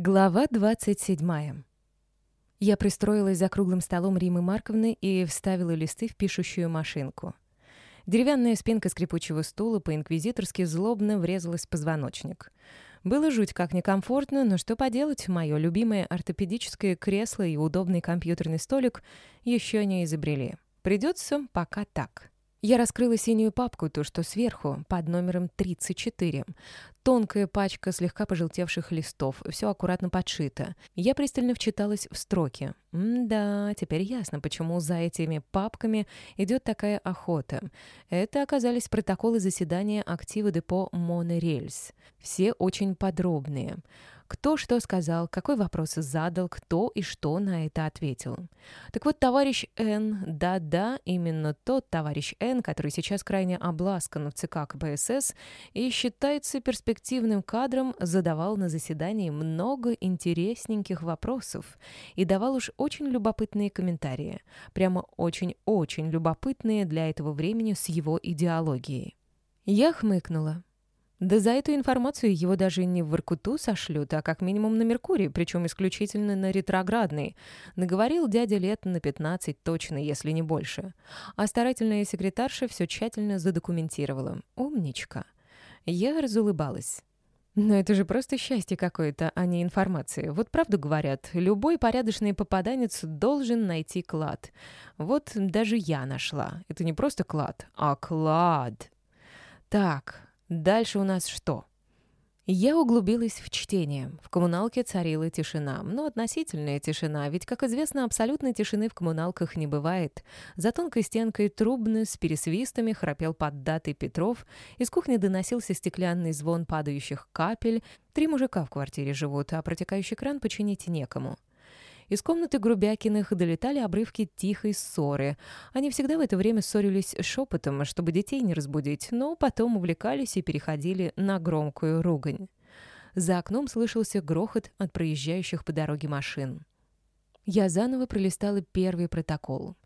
Глава 27. Я пристроилась за круглым столом Римы Марковны и вставила листы в пишущую машинку. Деревянная спинка скрипучего стула по-инквизиторски злобно врезалась в позвоночник. Было жуть как некомфортно, но что поделать, мое любимое ортопедическое кресло и удобный компьютерный столик еще не изобрели. Придется пока так. Я раскрыла синюю папку, то, что сверху, под номером 34. Тонкая пачка слегка пожелтевших листов, все аккуратно подшито. Я пристально вчиталась в строки. М-да, теперь ясно, почему за этими папками идет такая охота. Это оказались протоколы заседания актива депо «Монорельс». Все очень подробные. Кто что сказал, какой вопрос задал, кто и что на это ответил. Так вот, товарищ Н, да-да, именно тот товарищ Н, который сейчас крайне обласкан в ЦК КПСС и считается перспективным кадром, задавал на заседании много интересненьких вопросов и давал уж очень любопытные комментарии. Прямо очень-очень любопытные для этого времени с его идеологией. Я хмыкнула. Да за эту информацию его даже не в Воркуту сошлют, а как минимум на Меркурий, причем исключительно на ретроградный. Наговорил дядя лет на 15 точно, если не больше. А старательная секретарша все тщательно задокументировала. Умничка. Я разулыбалась. Но это же просто счастье какое-то, а не информация. Вот правду говорят, любой порядочный попаданец должен найти клад. Вот даже я нашла. Это не просто клад, а клад. Так, Дальше у нас что? Я углубилась в чтение. В коммуналке царила тишина. Но относительная тишина, ведь, как известно, абсолютной тишины в коммуналках не бывает. За тонкой стенкой трубно с пересвистами храпел поддатый Петров. Из кухни доносился стеклянный звон падающих капель. Три мужика в квартире живут, а протекающий кран починить некому. Из комнаты Грубякиных долетали обрывки тихой ссоры. Они всегда в это время ссорились шепотом, чтобы детей не разбудить, но потом увлекались и переходили на громкую ругань. За окном слышался грохот от проезжающих по дороге машин. Я заново пролистала первый протокол.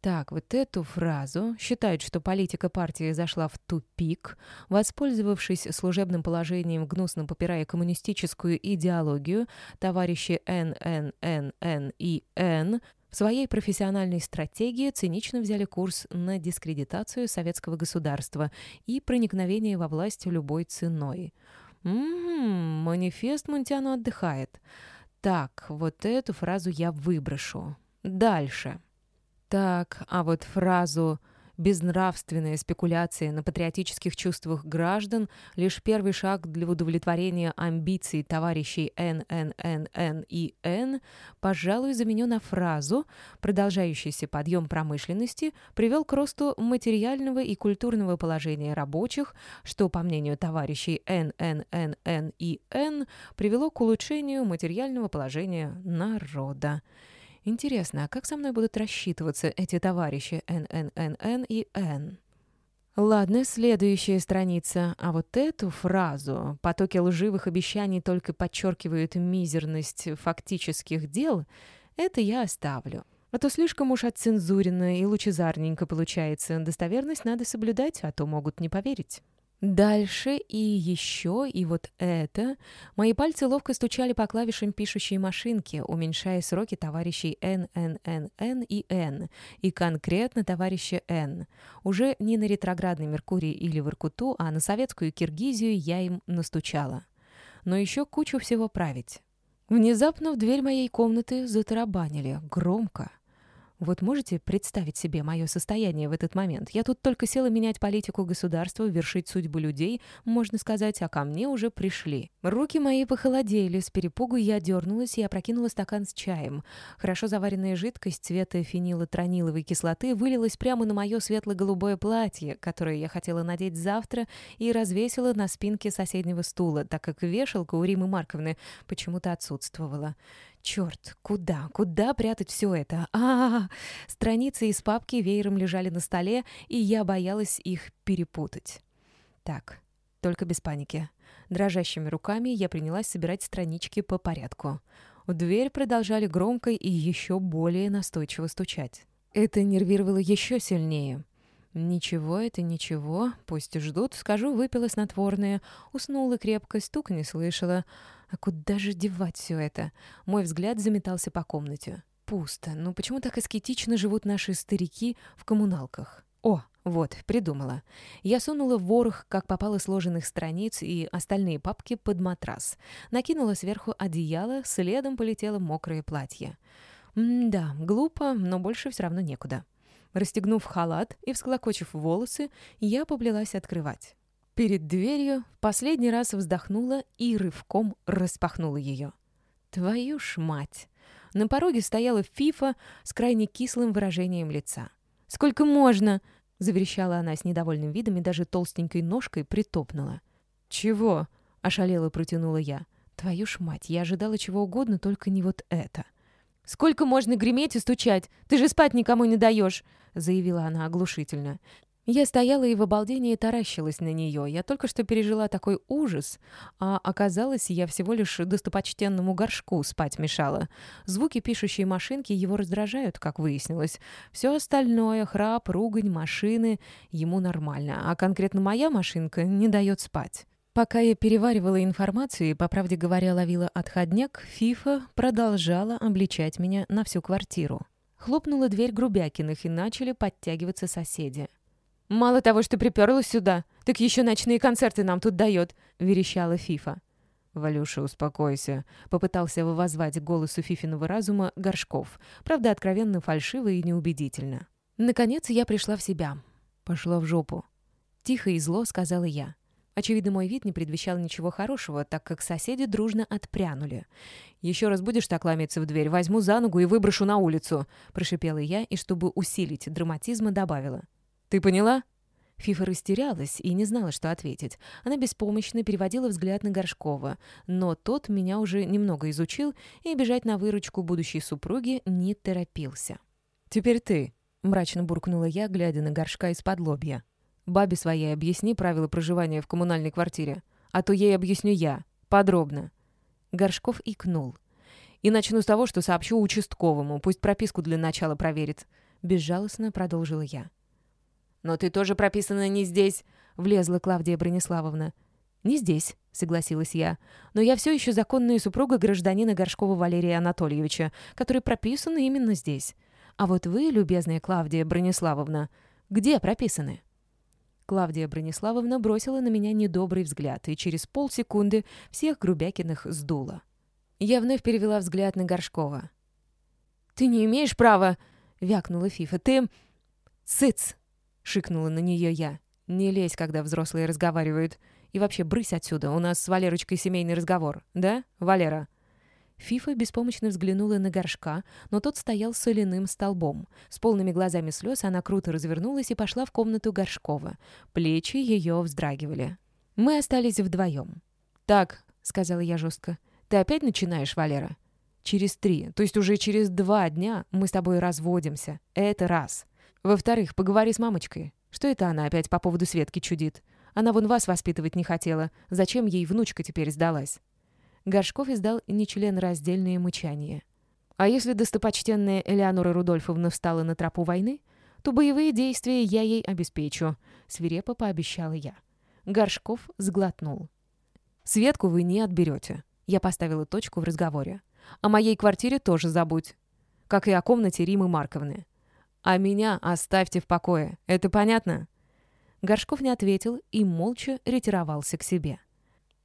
Так, вот эту фразу считают, что политика партии зашла в тупик, воспользовавшись служебным положением, гнусно попирая коммунистическую идеологию, товарищи НННН и Н в своей профессиональной стратегии цинично взяли курс на дискредитацию советского государства и проникновение во власть любой ценой. Ммм, манифест Мунтяну отдыхает. Так, вот эту фразу я выброшу. Дальше. Так, а вот фразу «безнравственная спекуляция на патриотических чувствах граждан» — лишь первый шаг для удовлетворения амбиций товарищей НННН и Н, пожалуй, заменю на фразу «продолжающийся подъем промышленности привел к росту материального и культурного положения рабочих, что, по мнению товарищей НННН и Н, привело к улучшению материального положения народа». Интересно, а как со мной будут рассчитываться эти товарищи НННН и Н? Ладно, следующая страница. А вот эту фразу «потоки лживых обещаний только подчеркивают мизерность фактических дел» это я оставлю. А то слишком уж отцензуренно и лучезарненько получается. Достоверность надо соблюдать, а то могут не поверить. Дальше и еще, и вот это. Мои пальцы ловко стучали по клавишам пишущей машинки, уменьшая сроки товарищей Н, Н, Н, Н и Н, и конкретно товарища Н. Уже не на ретроградный Меркурий или Воркуту, а на советскую Киргизию я им настучала. Но еще кучу всего править. Внезапно в дверь моей комнаты затарабанили, громко. Вот можете представить себе мое состояние в этот момент? Я тут только села менять политику государства, вершить судьбу людей, можно сказать, а ко мне уже пришли. Руки мои похолодели, с перепугу я дернулась и опрокинула стакан с чаем. Хорошо заваренная жидкость цвета фенилотрониловой кислоты вылилась прямо на мое светло-голубое платье, которое я хотела надеть завтра, и развесила на спинке соседнего стула, так как вешалка у Римы Марковны почему-то отсутствовала. Черт, куда, куда прятать все это? А, -а, а Страницы из папки веером лежали на столе, и я боялась их перепутать. Так, только без паники. Дрожащими руками я принялась собирать странички по порядку. В дверь продолжали громко и еще более настойчиво стучать. Это нервировало еще сильнее. «Ничего, это ничего. Пусть ждут. Скажу, выпила снотворное. Уснула крепко, стук не слышала. А куда же девать все это? Мой взгляд заметался по комнате. Пусто. Ну почему так аскетично живут наши старики в коммуналках? О, вот, придумала. Я сунула ворох, как попало сложенных страниц и остальные папки под матрас. Накинула сверху одеяло, следом полетело мокрое платье. М-да, глупо, но больше все равно некуда. Расстегнув халат и всклокочив волосы, я поплелась открывать. Перед дверью последний раз вздохнула и рывком распахнула ее. Твою ж мать! На пороге стояла Фифа с крайне кислым выражением лица. «Сколько можно?» — заверещала она с недовольным видом и даже толстенькой ножкой притопнула. «Чего?» — ошалела протянула я. «Твою ж мать, я ожидала чего угодно, только не вот это». «Сколько можно греметь и стучать? Ты же спать никому не даешь!» — заявила она оглушительно. Я стояла и в обалдении таращилась на нее. Я только что пережила такой ужас, а оказалось, я всего лишь достопочтенному горшку спать мешала. Звуки пишущей машинки его раздражают, как выяснилось. Все остальное — храп, ругань, машины — ему нормально, а конкретно моя машинка не дает спать. Пока я переваривала информацию и, по правде говоря, ловила отходняк, Фифа продолжала обличать меня на всю квартиру. Хлопнула дверь Грубякиных, и начали подтягиваться соседи. «Мало того, что приперлась сюда, так еще ночные концерты нам тут дает», — верещала Фифа. «Валюша, успокойся», — попытался воззвать к голосу Фифиного разума Горшков, правда, откровенно фальшиво и неубедительно. Наконец я пришла в себя. Пошла в жопу. Тихо и зло сказала я. Очевидно, мой вид не предвещал ничего хорошего, так как соседи дружно отпрянули. «Еще раз будешь так ломиться в дверь, возьму за ногу и выброшу на улицу», — прошипела я и, чтобы усилить драматизма, добавила. «Ты поняла?» Фифа растерялась и не знала, что ответить. Она беспомощно переводила взгляд на Горшкова, но тот меня уже немного изучил и бежать на выручку будущей супруги не торопился. «Теперь ты», — мрачно буркнула я, глядя на Горшка из-под лобья. «Бабе своей объясни правила проживания в коммунальной квартире, а то ей объясню я, подробно». Горшков икнул. «И начну с того, что сообщу участковому, пусть прописку для начала проверит». Безжалостно продолжила я. «Но ты тоже прописана не здесь», — влезла Клавдия Брониславовна. «Не здесь», — согласилась я. «Но я все еще законная супруга гражданина Горшкова Валерия Анатольевича, который прописан именно здесь. А вот вы, любезная Клавдия Брониславовна, где прописаны?» Клавдия Брониславовна бросила на меня недобрый взгляд, и через полсекунды всех Грубякиных сдула. Я вновь перевела взгляд на Горшкова. «Ты не имеешь права!» — вякнула Фифа. «Ты...» «Цыц!» Шикнула на нее я. «Не лезь, когда взрослые разговаривают. И вообще, брысь отсюда, у нас с Валерочкой семейный разговор. Да, Валера?» Фифа беспомощно взглянула на горшка, но тот стоял соляным столбом. С полными глазами слез она круто развернулась и пошла в комнату Горшкова. Плечи ее вздрагивали. Мы остались вдвоем. «Так», — сказала я жестко, — «ты опять начинаешь, Валера?» «Через три, то есть уже через два дня мы с тобой разводимся. Это раз. Во-вторых, поговори с мамочкой. Что это она опять по поводу Светки чудит? Она вон вас воспитывать не хотела. Зачем ей внучка теперь сдалась?» Горшков издал нечленораздельное мычание. «А если достопочтенная Элеонора Рудольфовна встала на тропу войны, то боевые действия я ей обеспечу», — свирепо пообещала я. Горшков сглотнул. «Светку вы не отберете». Я поставила точку в разговоре. «О моей квартире тоже забудь. Как и о комнате Римы Марковны. А меня оставьте в покое. Это понятно?» Горшков не ответил и молча ретировался к себе.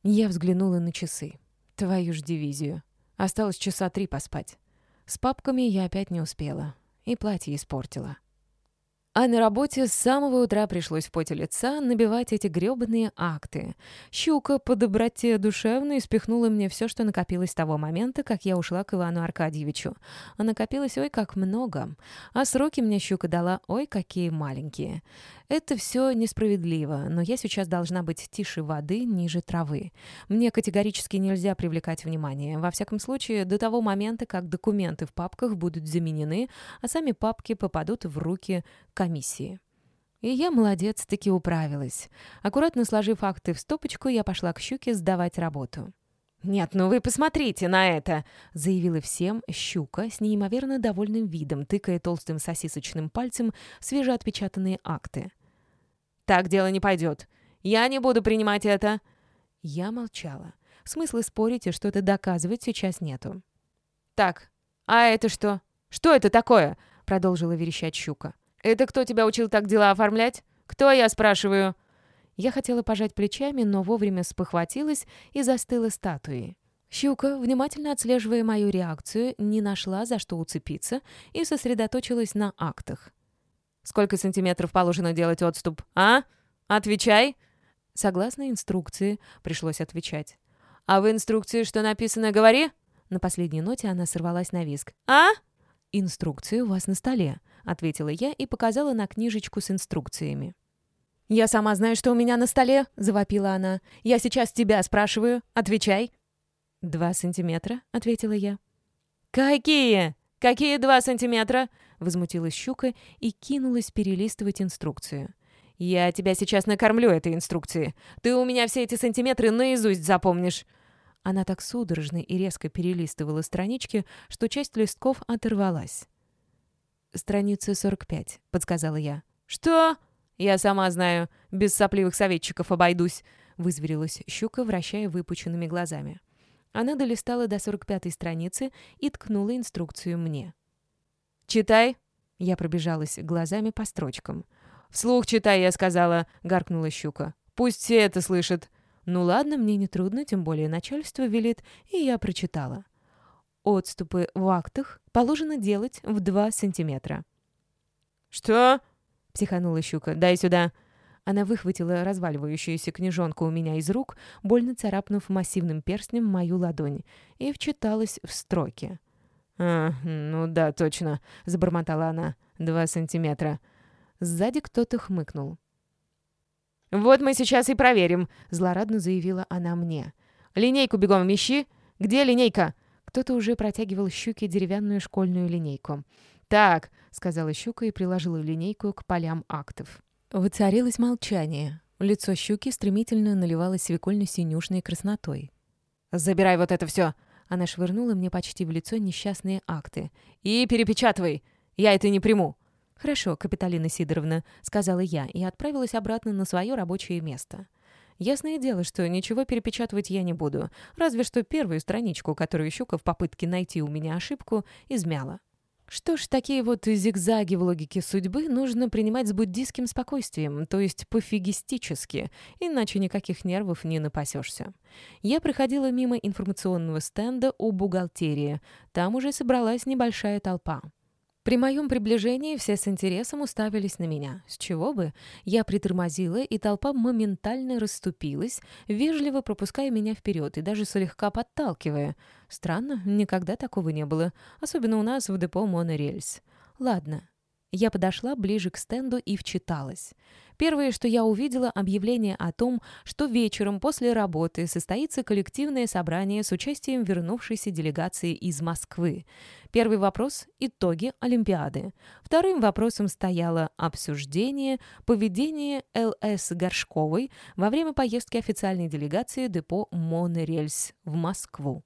Я взглянула на часы. Твою ж дивизию. Осталось часа три поспать. С папками я опять не успела. И платье испортила. А на работе с самого утра пришлось в поте лица набивать эти грёбаные акты. Щука по доброте душевной спихнула мне все, что накопилось с того момента, как я ушла к Ивану Аркадьевичу. А накопилось ой как много. А сроки мне щука дала ой какие маленькие. Это все несправедливо, но я сейчас должна быть тише воды, ниже травы. Мне категорически нельзя привлекать внимание. Во всяком случае, до того момента, как документы в папках будут заменены, а сами папки попадут в руки комиссии. И я, молодец, таки управилась. Аккуратно сложив акты в стопочку, я пошла к Щуке сдавать работу. «Нет, ну вы посмотрите на это!» — заявила всем Щука с неимоверно довольным видом, тыкая толстым сосисочным пальцем свежеотпечатанные акты. «Так дело не пойдет. Я не буду принимать это». Я молчала. Смысла спорить и что-то доказывать сейчас нету. «Так, а это что? Что это такое?» — продолжила верещать щука. «Это кто тебя учил так дела оформлять? Кто, я спрашиваю?» Я хотела пожать плечами, но вовремя спохватилась и застыла статуей. Щука, внимательно отслеживая мою реакцию, не нашла, за что уцепиться, и сосредоточилась на актах. «Сколько сантиметров положено делать отступ, а? Отвечай!» Согласно инструкции, пришлось отвечать. «А в инструкции что написано, говори?» На последней ноте она сорвалась на виск. «А?» «Инструкция у вас на столе», — ответила я и показала на книжечку с инструкциями. «Я сама знаю, что у меня на столе», — завопила она. «Я сейчас тебя спрашиваю. Отвечай». «Два сантиметра», — ответила я. «Какие? Какие два сантиметра?» — возмутилась щука и кинулась перелистывать инструкцию. «Я тебя сейчас накормлю этой инструкции. Ты у меня все эти сантиметры наизусть запомнишь». Она так судорожно и резко перелистывала странички, что часть листков оторвалась. «Страница 45», — подсказала я. «Что?» «Я сама знаю. Без сопливых советчиков обойдусь», — вызверилась щука, вращая выпученными глазами. Она долистала до 45-й страницы и ткнула инструкцию мне. «Читай». Я пробежалась глазами по строчкам. «Вслух читай», — я сказала, — гаркнула щука. «Пусть все это слышат». Ну ладно, мне не трудно, тем более начальство велит, и я прочитала. Отступы в актах положено делать в 2 сантиметра. «Что?» — психанула щука. «Дай сюда». Она выхватила разваливающуюся книжонку у меня из рук, больно царапнув массивным перстнем мою ладонь, и вчиталась в строки. «А, ну да, точно», — забормотала она. «Два сантиметра». Сзади кто-то хмыкнул. «Вот мы сейчас и проверим», — злорадно заявила она мне. «Линейку бегом ищи. Где линейка?» Кто-то уже протягивал щуке деревянную школьную линейку. «Так», — сказала щука и приложила линейку к полям актов. Воцарилось молчание. Лицо щуки стремительно наливалось свекольно-синюшной краснотой. «Забирай вот это все!» Она швырнула мне почти в лицо несчастные акты. «И перепечатывай! Я это не приму!» «Хорошо, Капиталина Сидоровна», — сказала я и отправилась обратно на свое рабочее место. Ясное дело, что ничего перепечатывать я не буду, разве что первую страничку, которую Щука в попытке найти у меня ошибку, измяла. Что ж, такие вот зигзаги в логике судьбы нужно принимать с буддийским спокойствием, то есть пофигистически, иначе никаких нервов не напасешься. Я проходила мимо информационного стенда у бухгалтерии. Там уже собралась небольшая толпа. При моем приближении все с интересом уставились на меня. С чего бы? Я притормозила, и толпа моментально расступилась, вежливо пропуская меня вперед и даже слегка подталкивая. Странно, никогда такого не было, особенно у нас в депо «Монорельс». Ладно, я подошла ближе к стенду и вчиталась. Первое, что я увидела, объявление о том, что вечером после работы состоится коллективное собрание с участием вернувшейся делегации из Москвы. Первый вопрос – итоги Олимпиады. Вторым вопросом стояло обсуждение поведения Л.С. Горшковой во время поездки официальной делегации депо «Монорельс» в Москву.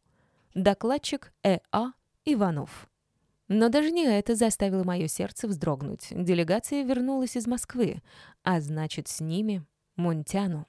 Докладчик Э.А. Иванов. Но даже не это заставило мое сердце вздрогнуть. Делегация вернулась из Москвы, а значит, с ними Мунтяну.